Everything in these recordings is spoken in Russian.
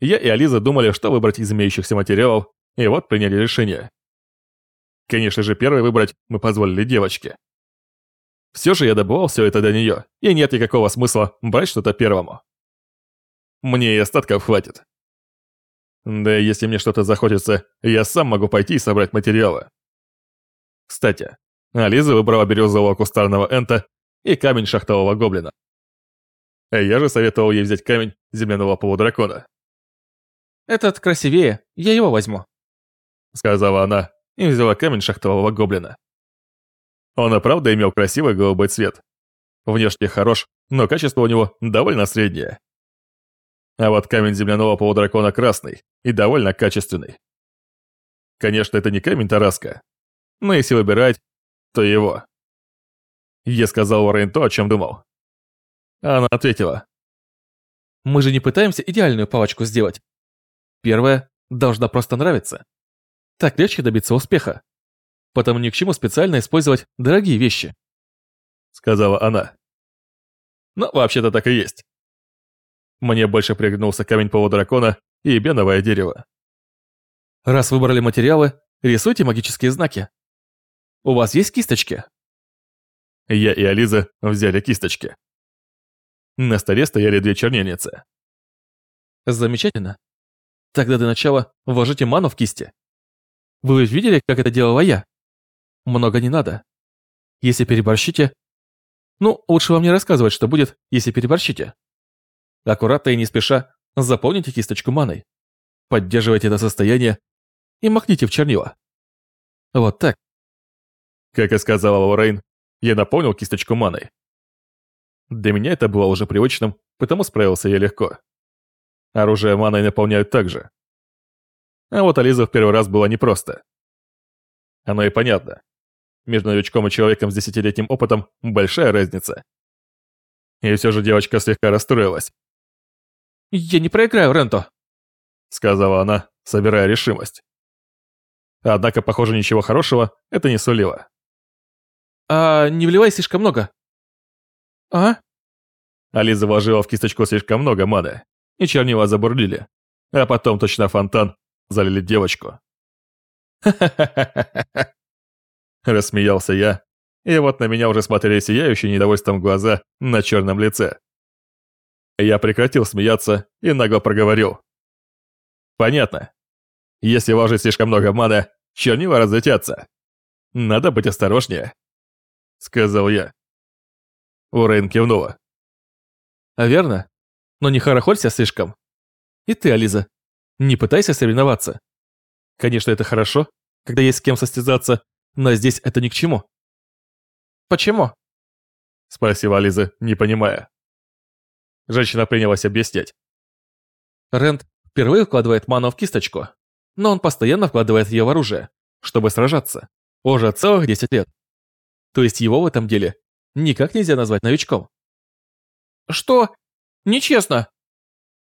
Я и Ализа думали, что выбрать из имеющихся материалов, и вот приняли решение. Конечно же, первой выбрать мы позволили девочке. Все же я добывал все это для нее, и нет никакого смысла брать что-то первому. Мне и остатков хватит. Да и если мне что-то захочется, я сам могу пойти и собрать материалы. Кстати, Ализа выбрала бирюзового кустарного энта и камень шахтового гоблина. А я же советовал ей взять камень земляного полудракона. «Этот красивее, я его возьму», — сказала она и взяла камень шахтового гоблина. Он и правда имел красивый голубой цвет. Внешне хорош, но качество у него довольно среднее. А вот камень земляного полудракона красный и довольно качественный. Конечно, это не камень Тараска, но если выбирать, то его. Я сказал Уоррен то, о чем думал. Она ответила. Мы же не пытаемся идеальную палочку сделать. Первая должна просто нравиться. Так легче добиться успеха. Потому ни к чему специально использовать дорогие вещи. Сказала она. Ну, вообще-то так и есть. Мне больше пригнулся камень полудракона и беновое дерево. Раз выбрали материалы, рисуйте магические знаки. У вас есть кисточки? Я и Ализа взяли кисточки. На столе стояли две чернильницы. Замечательно. Тогда для начала вложите ману в кисти. Вы ведь видели, как это делала я? Много не надо. Если переборщите... Ну, лучше вам не рассказывать, что будет, если переборщите. Аккуратно и не спеша заполните кисточку маной. Поддерживайте это состояние и махните в чернила. Вот так. Как и сказала Лорейн, я наполнил кисточку маной. Для меня это было уже привычным, потому справился я легко. Оружие маной наполняют так же. А вот Ализа в первый раз была непросто. Оно и понятно. Между новичком и человеком с десятилетним опытом большая разница. И все же девочка слегка расстроилась. «Я не проиграю Ренто», — сказала она, собирая решимость. Однако, похоже, ничего хорошего это не сулило. «А не вливай слишком много». «А?» Ализа вложила в кисточку слишком много маны, и чернила забурлили. А потом точно фонтан залили девочку. «Ха-ха-ха-ха-ха!» Рассмеялся я, и вот на меня уже смотрели сияющие недовольством глаза на черном лице. Я прекратил смеяться и нагло проговорил. «Понятно. Если вложить слишком много маны, чернила разлетятся. Надо быть осторожнее», — сказал я. Урейн кивнула. «А верно? Но не хорохолься слишком. И ты, Ализа, не пытайся соревноваться. Конечно, это хорошо, когда есть с кем состязаться, но здесь это ни к чему». «Почему?» — спросила Ализа, не понимая. Женщина принялась объяснять. Рент впервые вкладывает ману в кисточку, но он постоянно вкладывает ее в оружие, чтобы сражаться. Уже целых 10 лет. То есть его в этом деле никак нельзя назвать новичком. «Что? Нечестно!»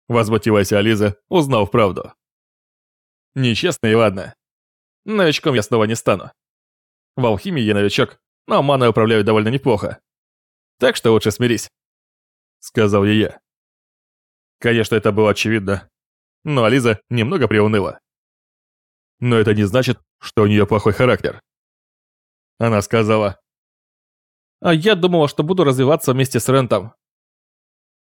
Возмутилась Ализа, узнав правду. «Нечестно и ладно. Новичком я снова не стану. В алхимии я новичок, но маной управляю довольно неплохо. Так что лучше смирись», — сказал я. Конечно, это было очевидно, но Ализа немного приуныла. Но это не значит, что у нее плохой характер. Она сказала. «А я думала, что буду развиваться вместе с Рентом».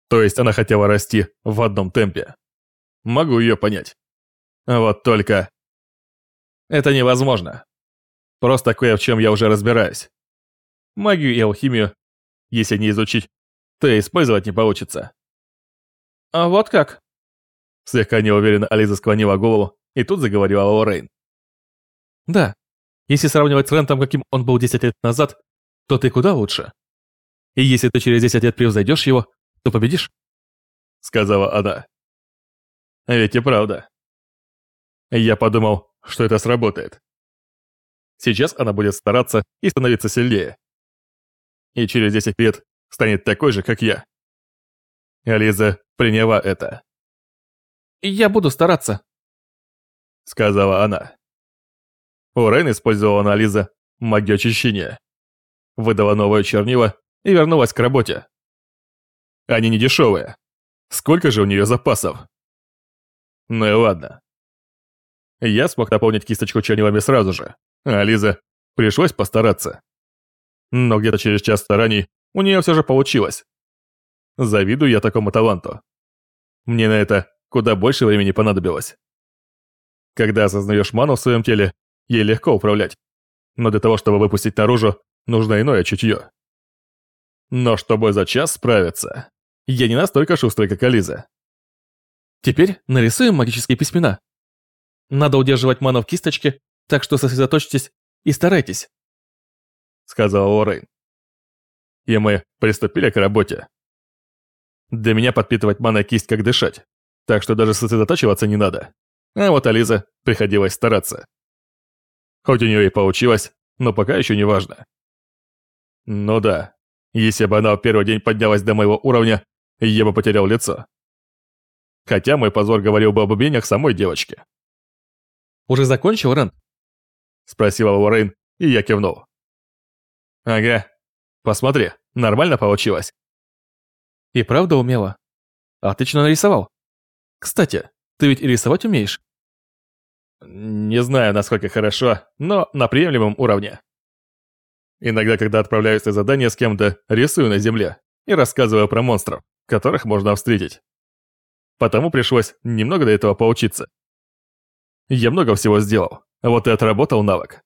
То есть она хотела расти в одном темпе. Могу ее понять. Вот только... Это невозможно. Просто кое в чем я уже разбираюсь. Магию и алхимию, если не изучить, то и использовать не получится. А вот как? Слегка неуверенно Ализа склонила голову и тут заговорила Лоррейн. Да, если сравнивать с Рентом, каким он был 10 лет назад, то ты куда лучше. И если ты через 10 лет превзойдешь его, то победишь. Сказала она. Ведь и правда. Я подумал, что это сработает. Сейчас она будет стараться и становиться сильнее. И через 10 лет станет такой же, как я. Ализа приняла это. «Я буду стараться», — сказала она. Урен использовала анализа магию очищения, выдала новое чернила и вернулась к работе. Они не дешевые. Сколько же у нее запасов? Ну и ладно. Я смог наполнить кисточку чернилами сразу же, а Лиза пришлось постараться. Но где-то через час стараний у нее все же получилось. Завидую я такому таланту. Мне на это куда больше времени понадобилось. Когда осознаешь ману в своем теле, ей легко управлять. Но для того, чтобы выпустить наружу, нужно иное чутье. Но чтобы за час справиться, я не настолько шустрый, как Ализа. Теперь нарисуем магические письмена. Надо удерживать ману в кисточке, так что сосредоточьтесь и старайтесь. Сказал Лоррейн. И мы приступили к работе. Для меня подпитывать маной кисть как дышать, так что даже сосредотачиваться не надо. А вот Ализа приходилось стараться. Хоть у нее и получилось, но пока еще не важно. Ну да, если бы она в первый день поднялась до моего уровня, я бы потерял лицо. Хотя мой позор говорил бы об убиениях самой девочки. «Уже закончил, Рен?» Спросила Лоррейн, и я кивнул. «Ага. Посмотри, нормально получилось?» «И правда умела? Отлично нарисовал. Кстати, ты ведь и рисовать умеешь?» «Не знаю, насколько хорошо, но на приемлемом уровне. Иногда, когда отправляюсь на задание с кем-то, рисую на земле и рассказываю про монстров, которых можно встретить потому пришлось немного до этого поучиться. Я много всего сделал, вот и отработал навык.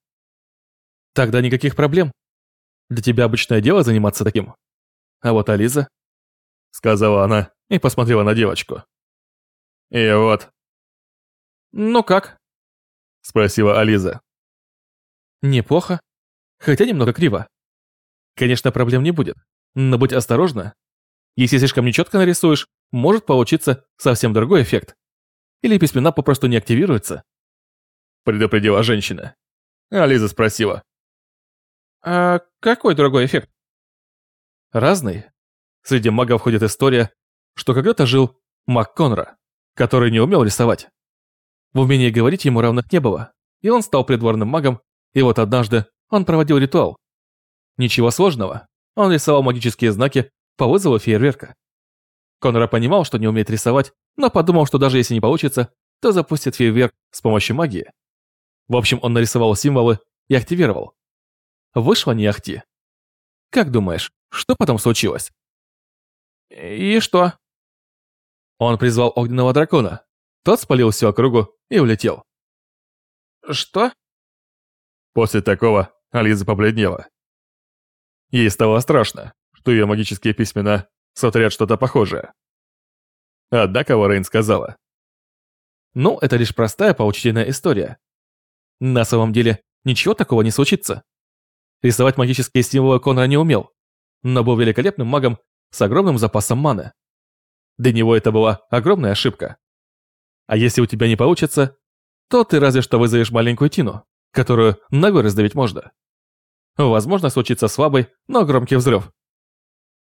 Тогда никаких проблем. Для тебя обычное дело заниматься таким. А вот Ализа... Сказала она и посмотрела на девочку. И вот... Ну как? Спросила Ализа. Неплохо. Хотя немного криво. Конечно, проблем не будет. Но будь осторожна. Если слишком нечетко нарисуешь, может получиться совсем другой эффект. Или письмена попросту не активируются. Предупредила женщина. А Лиза спросила. А какой другой эффект? Разный. Среди магов ходит история, что когда-то жил маг Конра, который не умел рисовать. В умении говорить ему равных не было, и он стал придворным магом, и вот однажды он проводил ритуал. Ничего сложного, он рисовал магические знаки по вызову фейерверка. Конора понимал, что не умеет рисовать, но подумал, что даже если не получится, то запустит фейерверк с помощью магии. В общем, он нарисовал символы и активировал. Вышло не ахти. Как думаешь, что потом случилось? И что? Он призвал огненного дракона. Тот спалил всю округу и улетел. Что? После такого Ализа побледнела. Ей стало страшно, что ее магические письмена сотворят что-то похожее. Однако Лоррейн сказала. Ну, это лишь простая поучительная история. На самом деле, ничего такого не случится. Рисовать магические символы Конра не умел, но был великолепным магом с огромным запасом маны. Для него это была огромная ошибка. А если у тебя не получится, то ты разве что вызовешь маленькую Тину, которую ногой раздавить можно. Возможно, случится слабый, но громкий взрыв.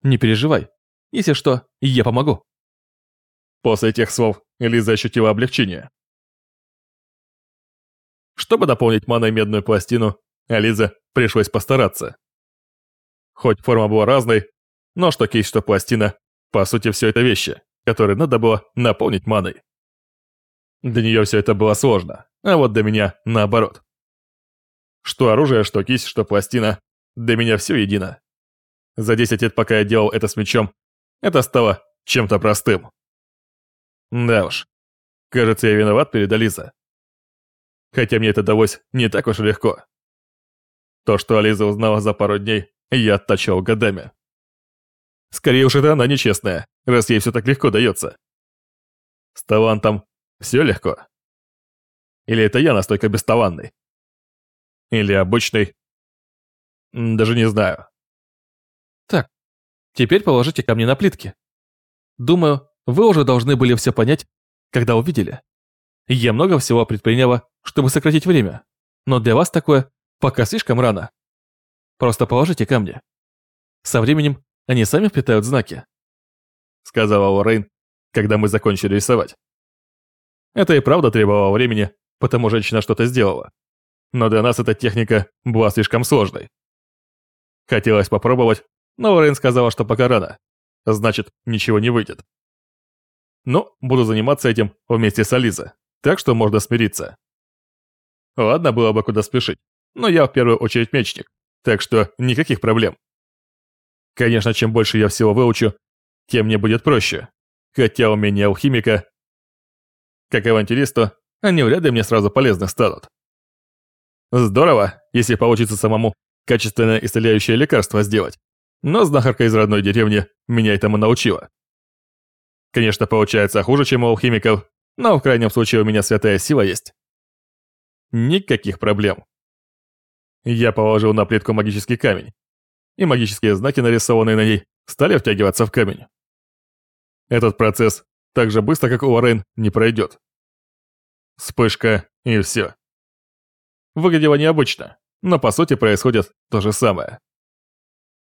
Не переживай, если что, я помогу». После этих слов Лиза ощутила облегчение. Чтобы дополнить маной медную пластину, Лиза пришлось постараться. Хоть форма была разной, но что кейс, что пластина, по сути, все это вещи, которые надо было наполнить маной. Для нее все это было сложно, а вот для меня наоборот. Что оружие, что кисть, что пластина, для меня все едино. За 10 лет, пока я делал это с мечом, это стало чем-то простым. Да уж. Кажется, я виноват перед Ализа. Хотя мне это далось не так уж легко. То, что Ализа узнала за пару дней, я оттачивал годами. Скорее уж это она нечестная, раз ей все так легко дается. С талантом все легко. Или это я настолько бесталанный? Или обычный? Даже не знаю. Теперь положите камни на плитки. Думаю, вы уже должны были все понять, когда увидели. Я много всего предприняла, чтобы сократить время, но для вас такое пока слишком рано. Просто положите камни. Со временем они сами вплетают знаки. Сказала Лоррейн, когда мы закончили рисовать. Это и правда требовало времени, потому женщина что-то сделала. Но для нас эта техника была слишком сложной. Хотелось попробовать, но Лорен сказала, что пока рано. Значит, ничего не выйдет. Но буду заниматься этим вместе с Ализой, так что можно смириться. Ладно, было бы куда спешить, но я в первую очередь мечник, так что никаких проблем. Конечно, чем больше я всего выучу, тем мне будет проще. Хотя умения алхимика, как авантюристу, они вряд ли мне сразу полезны станут. Здорово, если получится самому качественное исцеляющее лекарство сделать. Но знахарка из родной деревни меня этому научила. Конечно, получается хуже, чем у алхимиков, но в крайнем случае у меня святая сила есть. Никаких проблем. Я положил на плитку магический камень, и магические знаки, нарисованные на ней, стали втягиваться в камень. Этот процесс так же быстро, как у Лорен, не пройдет. Вспышка и все. Выглядело необычно, но по сути происходит то же самое.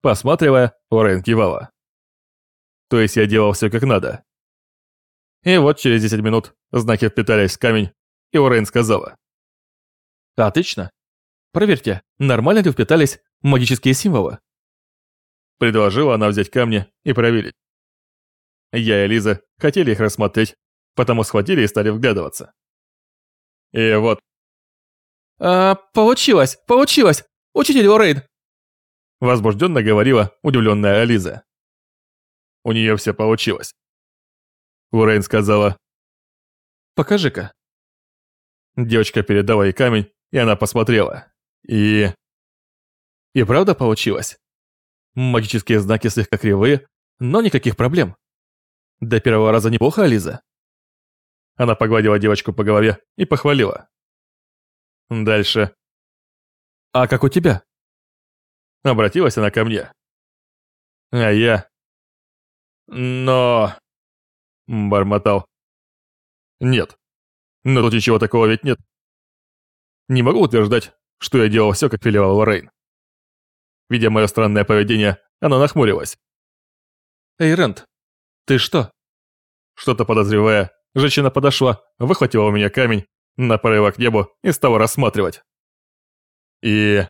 Посматривая, Лорен кивала. То есть я делал все как надо. И вот через 10 минут знаки впитались в камень, и Лорен сказала. Отлично. Проверьте, нормально ли впитались магические символы? Предложила она взять камни и проверить. Я и Лиза хотели их рассмотреть, потому схватили и стали вглядываться. И вот. А, получилось, получилось! Учитель Лорейн! Возбужденно говорила удивленная Ализа. У нее все получилось. Лорейн сказала. Покажи-ка. Девочка передала ей камень, и она посмотрела. И... И правда получилось? Магические знаки слегка кривые, но никаких проблем. До первого раза неплохо, Ализа. Она погладила девочку по голове и похвалила. Дальше. А как у тебя? Обратилась она ко мне. А я... Но... Бормотал. Нет. Но тут ничего такого ведь нет. Не могу утверждать, что я делал все, как велела Лоррейн. Видя мое странное поведение, она нахмурилась. «Эй, Рент, ты что?» Что-то подозревая, женщина подошла, выхватила у меня камень, направила к небу и стала рассматривать. И...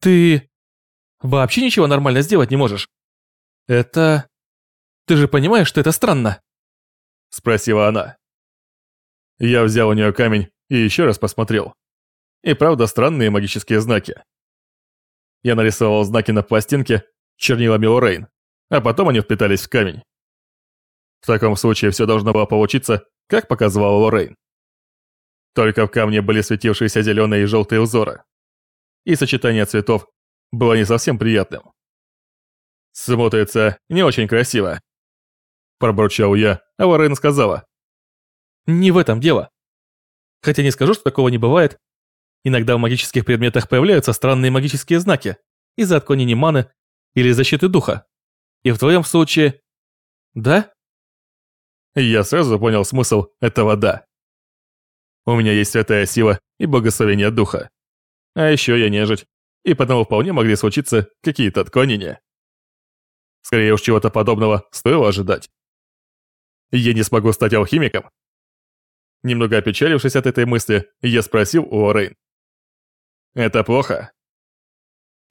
«Ты... вообще ничего нормально сделать не можешь? Это... Ты же понимаешь, что это странно?» Спросила она. Я взял у нее камень и еще раз посмотрел. И правда странные магические знаки. Я нарисовал знаки на пластинке чернилами Лорейн, а потом они впитались в камень. В таком случае все должно было получиться, как показывала Лорейн. Только в камне были светившиеся зеленые и желтые узоры. И сочетание цветов было не совсем приятным. Смотрится не очень красиво. Пробурчал я, а Лорейн сказала. Не в этом дело. Хотя не скажу, что такого не бывает, Иногда в магических предметах появляются странные магические знаки из-за отклонения маны или защиты духа. И в твоем случае... Да? Я сразу понял смысл этого «да». У меня есть святая сила и благословение духа. А еще я нежить, и потому вполне могли случиться какие-то отклонения. Скорее уж чего-то подобного стоило ожидать. Я не смогу стать алхимиком. Немного опечалившись от этой мысли, я спросил у Лоррейн. «Это плохо?»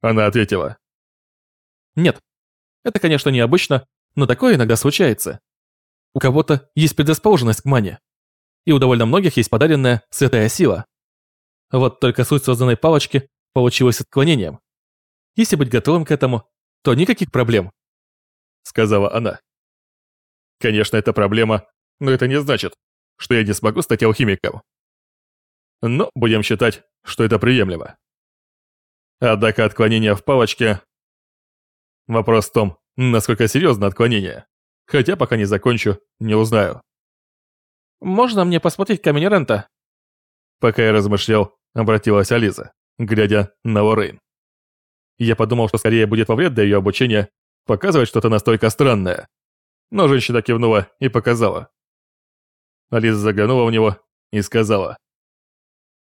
Она ответила. «Нет, это, конечно, необычно, но такое иногда случается. У кого-то есть предрасположенность к мане, и у довольно многих есть подаренная святая сила. Вот только суть созданной палочки получилась отклонением. Если быть готовым к этому, то никаких проблем», — сказала она. «Конечно, это проблема, но это не значит, что я не смогу стать алхимиком. Но будем считать, что это приемлемо. Однако отклонение в палочке... Вопрос в том, насколько серьезно отклонение. Хотя пока не закончу, не узнаю. «Можно мне посмотреть камень Рента?» Пока я размышлял, обратилась Ализа, глядя на Лоррейн. Я подумал, что скорее будет во вред для ее обучения показывать что-то настолько странное. Но женщина кивнула и показала. Ализа заглянула в него и сказала.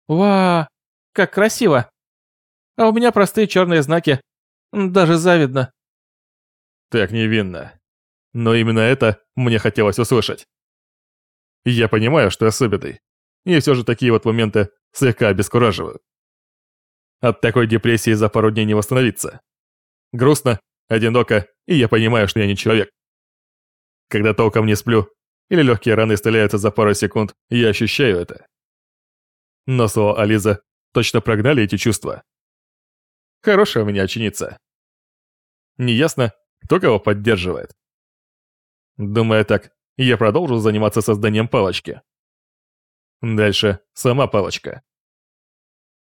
«Ва, как красиво! А у меня простые черные знаки. Даже завидно». Так невинно. Но именно это мне хотелось услышать. Я понимаю, что особенный. И все же такие вот моменты слегка обескураживают. От такой депрессии за пару дней не восстановиться. Грустно, одиноко, и я понимаю, что я не человек. Когда толком не сплю, или легкие раны исцеляются за пару секунд, я ощущаю это. Но слова Ализа точно прогнали эти чувства. Хорошая у меня ученица. Неясно, кто кого поддерживает. Думая так, я продолжил заниматься созданием палочки. Дальше сама палочка.